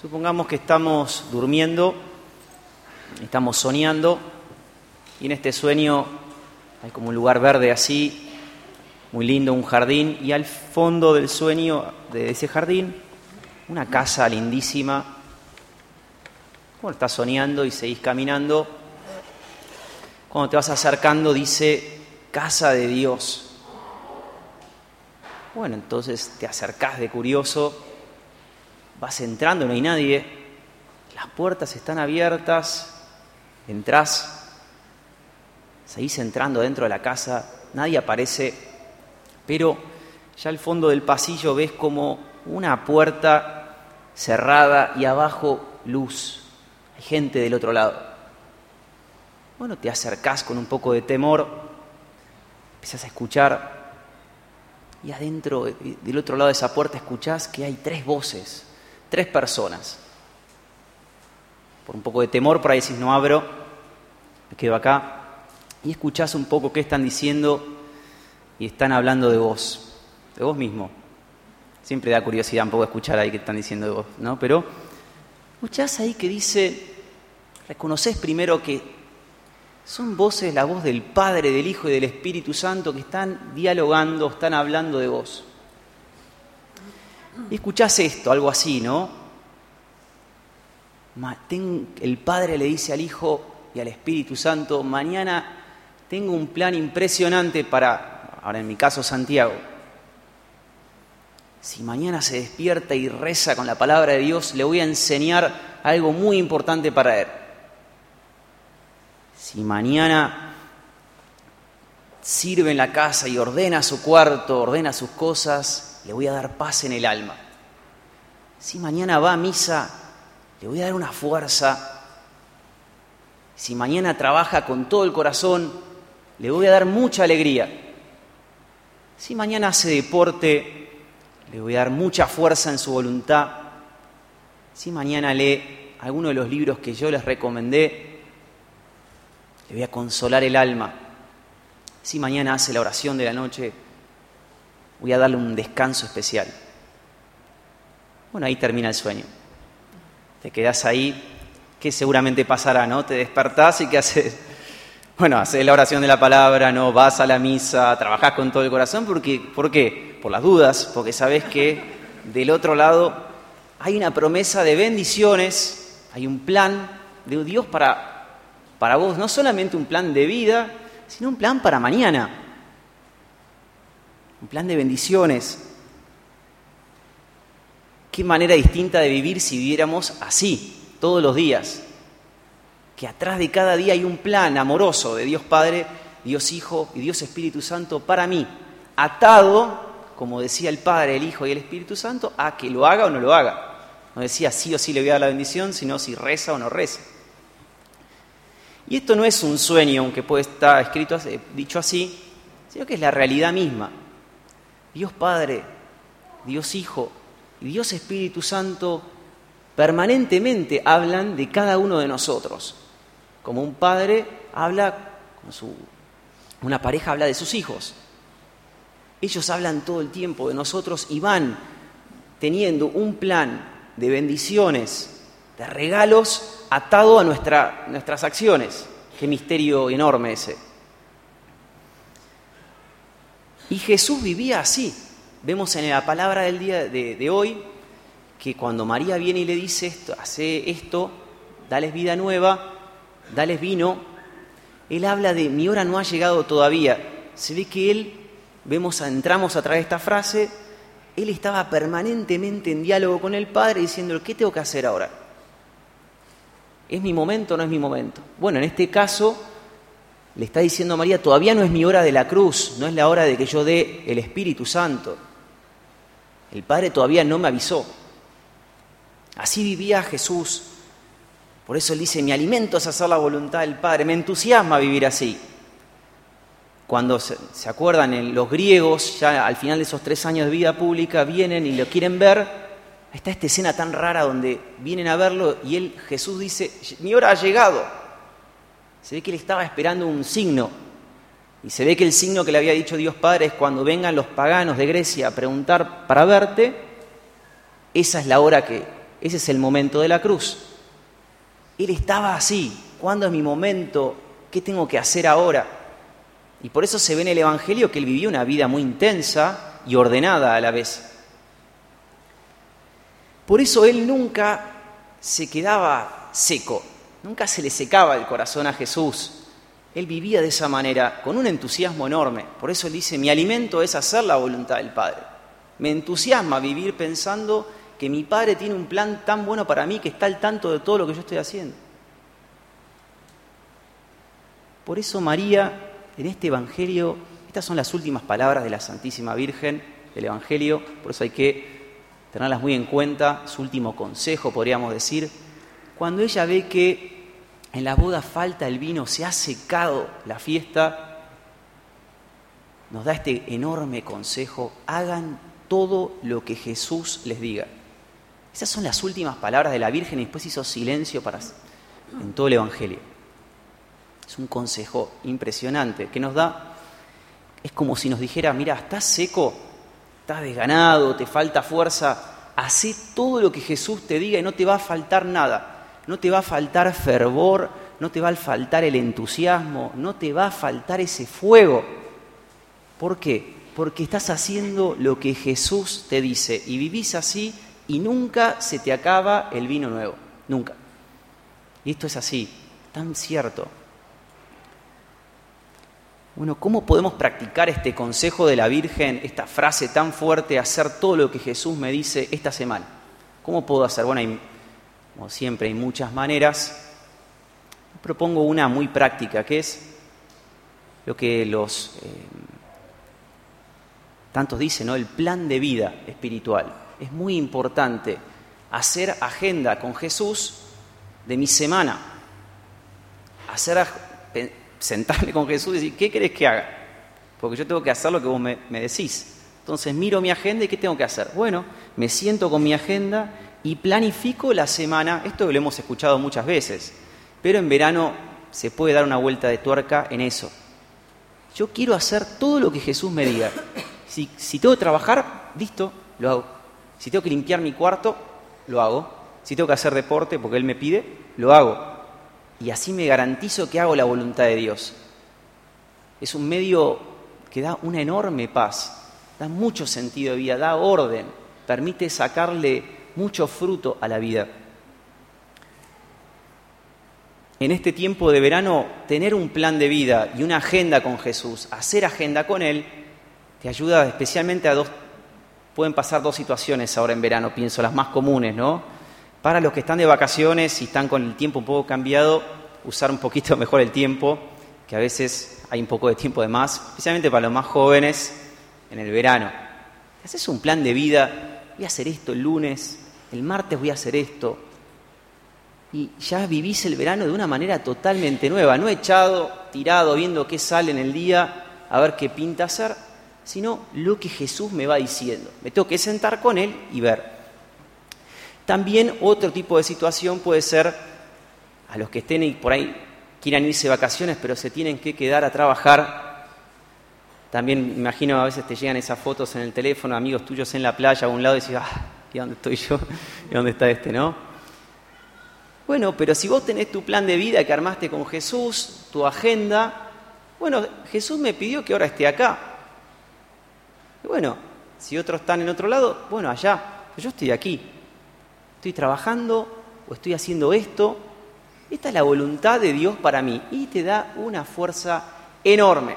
Supongamos que estamos durmiendo, estamos soñando, y en este sueño hay como un lugar verde así, muy lindo, un jardín, y al fondo del sueño de ese jardín, una casa lindísima. Bueno, estás soñando y seguís caminando. Cuando te vas acercando dice, casa de Dios. Bueno, entonces te acercás de curioso vas entrando, no hay nadie, las puertas están abiertas, entrás, seguís entrando dentro de la casa, nadie aparece, pero ya al fondo del pasillo ves como una puerta cerrada y abajo luz, hay gente del otro lado. Bueno, te acercás con un poco de temor, empezás a escuchar y adentro, eh, del otro lado de esa puerta, escuchás que hay tres voces tres personas. Por un poco de temor, por ahí no abro, me quedo acá. Y escuchás un poco qué están diciendo y están hablando de vos, de vos mismo. Siempre da curiosidad un poco escuchar ahí qué están diciendo de vos, ¿no? Pero escuchás ahí que dice, reconoces primero que son voces, la voz del Padre, del Hijo y del Espíritu Santo que están dialogando, están hablando de vos. Y escuchás esto, algo así, ¿no? El padre le dice al hijo y al Espíritu Santo, mañana tengo un plan impresionante para, ahora en mi caso Santiago, si mañana se despierta y reza con la palabra de Dios, le voy a enseñar algo muy importante para él. Si mañana sirve en la casa y ordena su cuarto, ordena sus cosas, le voy a dar paz en el alma. Si mañana va a misa, le voy a dar una fuerza. Si mañana trabaja con todo el corazón, le voy a dar mucha alegría. Si mañana hace deporte, le voy a dar mucha fuerza en su voluntad. Si mañana lee alguno de los libros que yo les recomendé, le voy a consolar el alma. Si mañana hace la oración de la noche, voy a darle un descanso especial. Bueno, ahí termina el sueño. Te quedás ahí, que seguramente pasará, ¿no? Te despertás y ¿qué haces? Bueno, haces la oración de la palabra, ¿no? Vas a la misa, trabajás con todo el corazón, porque, ¿por qué? Por las dudas, porque sabes que del otro lado hay una promesa de bendiciones, hay un plan de Dios para, para vos, no solamente un plan de vida, sino un plan para mañana un plan de bendiciones. Qué manera distinta de vivir si viviéramos así todos los días. Que atrás de cada día hay un plan amoroso de Dios Padre, Dios Hijo y Dios Espíritu Santo para mí, atado, como decía el Padre, el Hijo y el Espíritu Santo, a que lo haga o no lo haga. No decía sí o sí le voy a dar la bendición, sino si reza o no reza. Y esto no es un sueño, aunque puede estar escrito, eh, dicho así, sino que es la realidad misma. Dios Padre, Dios Hijo y Dios Espíritu Santo permanentemente hablan de cada uno de nosotros. Como un padre habla con su una pareja habla de sus hijos. Ellos hablan todo el tiempo de nosotros y van teniendo un plan de bendiciones, de regalos atado a nuestras acciones. Qué misterio enorme ese. Y Jesús vivía así. Vemos en la palabra del día de, hoy que cuando María viene y le dice esto, hace esto, dales vida nueva, dales vino, él habla de mi hora no ha llegado todavía. Se ve que él, vemos, entramos a través de esta frase, él estaba permanentemente en diálogo con el Padre diciendo, ¿qué tengo que hacer ahora? ¿Es mi momento o no es mi momento? Bueno, en este caso, le está diciendo a María, todavía no es mi hora de la cruz, no es la hora de que yo dé el Espíritu Santo. El Padre todavía no me avisó. Así vivía Jesús. Por eso él dice, mi alimento es hacer la voluntad del Padre, me entusiasma vivir así. Cuando se, ¿se acuerdan, eh, los griegos, ya al final de esos tres años de vida pública, vienen y lo quieren ver, está esta escena tan rara donde vienen a verlo y él, Jesús dice, mi hora ha llegado, se ve que él estaba esperando un signo. Y se ve que el signo que le había dicho Dios Padre es cuando vengan los paganos de Grecia a preguntar para verte, esa es la hora que, ese es el momento de la cruz. Él estaba así, ¿cuándo es mi momento? ¿Qué tengo que hacer ahora? Y por eso se ve en el Evangelio que él vivió una vida muy intensa y ordenada a la vez. Por eso él nunca se quedaba seco, Nunca se le secaba el corazón a Jesús. Él vivía de esa manera, con un entusiasmo enorme. Por eso él dice, mi alimento es hacer la voluntad del Padre. Me entusiasma vivir pensando que mi Padre tiene un plan tan bueno para mí que está al tanto de todo lo que yo estoy haciendo. Por eso María, en este Evangelio, estas son las últimas palabras de la Santísima Virgen del Evangelio, por eso hay que tenerlas muy en cuenta, su último consejo, podríamos decir, cuando ella ve que en la boda falta el vino, se ha secado la fiesta, nos da este enorme consejo, hagan todo lo que Jesús les diga. Esas son las últimas palabras de la Virgen y después hizo silencio para, en todo el Evangelio. Es un consejo impresionante que nos da, es como si nos dijera, mira, estás seco, estás desganado, te falta fuerza, hacé todo lo que Jesús te diga y no te va a faltar nada no te va a faltar fervor, no te va a faltar el entusiasmo, no te va a faltar ese fuego. ¿Por qué? Porque estás haciendo lo que Jesús te dice y vivís así y nunca se te acaba el vino nuevo, nunca. Y esto es así, tan cierto. Bueno, ¿cómo podemos practicar este consejo de la Virgen, esta frase tan fuerte, hacer todo lo que Jesús me dice esta semana? ¿Cómo puedo hacer? Bueno, hay como siempre hay muchas maneras, propongo una muy práctica, que es lo que los eh, tantos dicen, ¿no? el plan de vida espiritual. Es muy importante hacer agenda con Jesús de mi semana. Hacer sentarme con Jesús y decir, ¿qué querés que haga? Porque yo tengo que hacer lo que vos me decís. Entonces miro mi agenda y ¿qué tengo que hacer? Bueno, me siento con mi agenda y planifico la semana. Esto lo hemos escuchado muchas veces, pero en verano se puede dar una vuelta de tuerca en eso. Yo quiero hacer todo lo que Jesús me diga. Si, tengo que trabajar, listo, lo hago. Si tengo que limpiar mi cuarto, lo hago. Si tengo que hacer deporte porque Él me pide, lo hago. Y así me garantizo que hago la voluntad de Dios. Es un medio que da una enorme paz, da mucho sentido de vida, da orden, permite sacarle mucho fruto a la vida. En este tiempo de verano, tener un plan de vida y una agenda con Jesús, hacer agenda con Él, te ayuda especialmente a dos, pueden pasar dos situaciones ahora en verano, pienso, las más comunes, ¿no? Para los que están de vacaciones y están con el tiempo un poco cambiado, usar un poquito mejor el tiempo, que a veces hay un poco de tiempo de más, especialmente para los más jóvenes en el verano. Haces un plan de vida, voy a hacer esto el lunes, el martes voy a hacer esto. Y ya vivís el verano de una manera totalmente nueva, no echado, tirado, viendo qué sale en el día, a ver qué pinta hacer, sino lo que Jesús me va diciendo. Me tengo que sentar con Él y ver. También otro tipo de situación puede ser a los que estén por ahí, quieran irse de vacaciones, pero se tienen que quedar a trabajar también imagino a veces te llegan esas fotos en el teléfono, amigos tuyos en la playa a un lado, y decís, ah, ¿y dónde estoy yo? ¿Y dónde está este, no? Bueno, pero si vos tenés tu plan de vida que armaste con Jesús, tu agenda, bueno, Jesús me pidió que ahora esté acá. Y bueno, si otros están en otro lado, bueno, allá, yo estoy aquí. Estoy trabajando o estoy haciendo esto. Esta es la voluntad de Dios para mí y te da una fuerza enorme.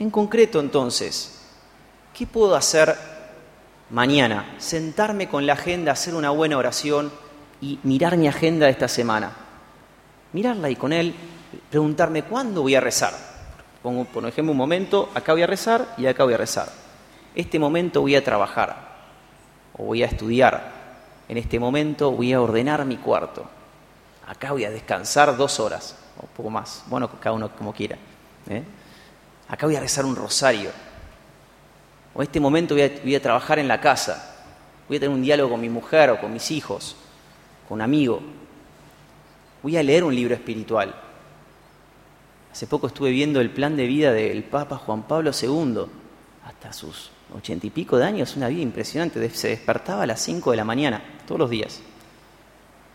En concreto, entonces, ¿Qué puedo hacer mañana? Sentarme con la agenda, hacer una buena oración y mirar mi agenda de esta semana. Mirarla y con él preguntarme cuándo voy a rezar. Pongo, por ejemplo, un momento, acá voy a rezar y acá voy a rezar. Este momento voy a trabajar o voy a estudiar. En este momento voy a ordenar mi cuarto. Acá voy a descansar dos horas o un poco más. Bueno, cada uno como quiera. ¿eh? Acá voy a rezar un rosario o este momento voy a, voy a trabajar en la casa, voy a tener un diálogo con mi mujer o con mis hijos, con un amigo, voy a leer un libro espiritual. Hace poco estuve viendo el plan de vida del Papa Juan Pablo II, hasta sus ochenta y pico de años, una vida impresionante. Se despertaba a las cinco de la mañana, todos los días.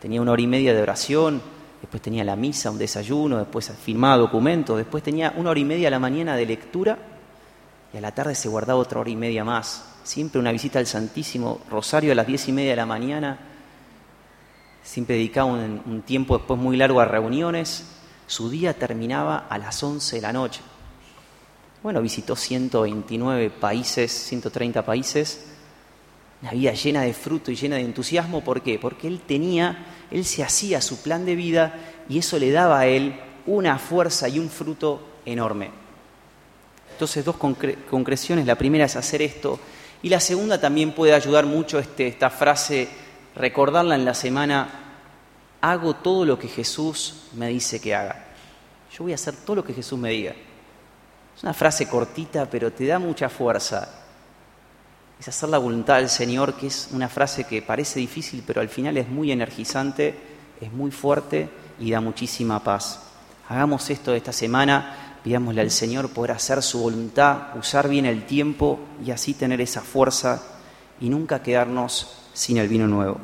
Tenía una hora y media de oración, después tenía la misa, un desayuno, después firmaba documentos, después tenía una hora y media a la mañana de lectura y a la tarde se guardaba otra hora y media más. Siempre una visita al Santísimo Rosario a las diez y media de la mañana. Siempre dedicaba un, tiempo después muy largo a reuniones. Su día terminaba a las once de la noche. Bueno, visitó 129 países, 130 países, una vida llena de fruto y llena de entusiasmo. ¿Por qué? Porque él tenía, él se hacía su plan de vida y eso le daba a él una fuerza y un fruto enorme. Entonces, dos concreciones. La primera es hacer esto. Y la segunda también puede ayudar mucho este, esta frase, recordarla en la semana, hago todo lo que Jesús me dice que haga. Yo voy a hacer todo lo que Jesús me diga. Es una frase cortita, pero te da mucha fuerza. Es hacer la voluntad del Señor, que es una frase que parece difícil, pero al final es muy energizante, es muy fuerte y da muchísima paz. Hagamos esto esta semana. Pidámosle al Señor poder hacer su voluntad, usar bien el tiempo y así tener esa fuerza y nunca quedarnos sin el vino nuevo.